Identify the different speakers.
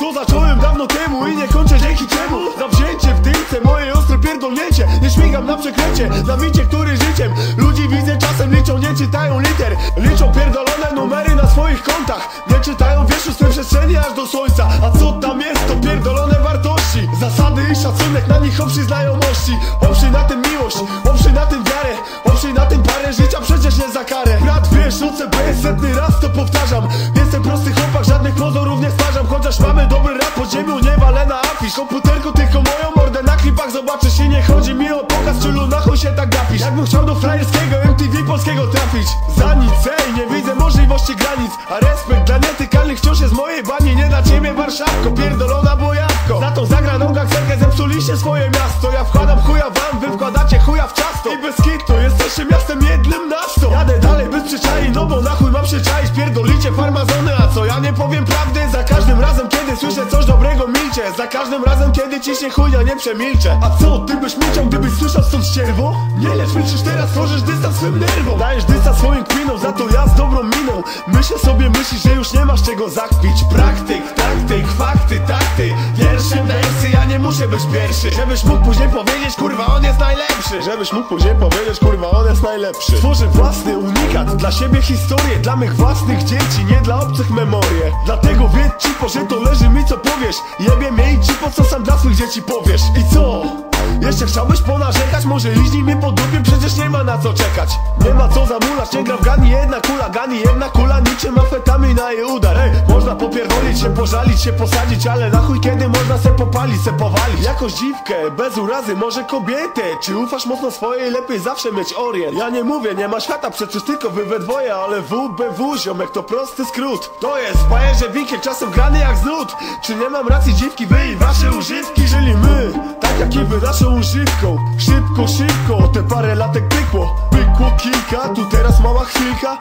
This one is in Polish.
Speaker 1: To zacząłem dawno temu i nie kończę dzięki czemu. Zawzięcie w dymce, moje ostre pierdolnięcie. Nie śmigam na przekręcie, zawicie, który życiem. Ludzi widzę czasem liczą, nie czytają liter. Liczą pierdolone numery na swoich kontach. Nie czytają wierszu swojej przestrzeni aż do słońca. A co tam jest, to pierdolone wartości. Zasady i szacunek, na nich oprzyj znajomości. Oprzyj na tym miłość, oprzyj na tym wiarę. Oprzyj na tym parę życia, przecież nie za karę. Brat wiesz, OCB jest setny raz? Chociaż mamy dobry rap pod ziemią, nie walę na afisz Komputerku tylko moją mordę na klipach zobaczysz I nie chodzi mi o pokaz, czylu na chuj się tak gapisz. Jakbym chciał do frajerskiego MTV polskiego trafić. Za nic, ej, nie widzę możliwości granic A respekt dla nietykalnych wciąż jest mojej bani Nie dla ciebie Warszawko, pierdolona bojawko. Za tą zagraną gangsterkę zepsuliście swoje miasto. Ja wkładam chuja wam, wy wkładacie chuja w ciasto. I bez kitu, kiedy słyszę coś dobrego milczę. Za każdym razem, kiedy ciśnie chuja nie przemilczę. A co, ty byś milczał, gdybyś słyszał stąd ścierwo? Nie lecz milczysz teraz, tworzysz dystans swym nerwom. Dajesz dystans swoim kwinom, za to ja z dobrą miną. Myślę sobie, myślisz, że już nie masz czego zakpić. Praktyk, taktyk, fakty, takty. Wiersze, wersy, ja nie muszę być pierwszy. Żebyś mógł później powiedzieć, kurwa, najlepszy. Żebyś mógł później powiedzieć, kurwa, on jest najlepszy. Tworzę własny unikat, dla siebie historię Dla mych własnych dzieci, nie dla obcych memorie. Dlatego wiedz ci, po, że to leży mi co powiesz. Jebie mnie i ci, po co sam dla swych dzieci powiesz. I co? Jeszcze chciałbyś ponarzekać? Może liźnij mnie po dupie, przecież nie ma na co czekać. Nie ma co zamulać, nie gra w gani jedna kula Gani jedna kula, niczym afetamin na jej udar. Ej, można popierdolić się, pożalić się, posadzić Ale na chuj kiedy można se popalić, se powalić? Jakoś dziwkę, bez urazy, może kobietę? Czy ufasz mocno swojej, lepiej zawsze mieć orient. Ja nie mówię, nie ma świata, przecież tylko wy we dwoje Ale WBW, ziomek, to prosty skrót. To jest w bajerze winkiel, czasem grany jak znud Czy nie mam racji dziwki, wy i wasze używki Żyli my, tak jak i wy naszą używką. Szybko, szybko, te parę latek pykło. Pykło kilka, tu teraz mała chwilka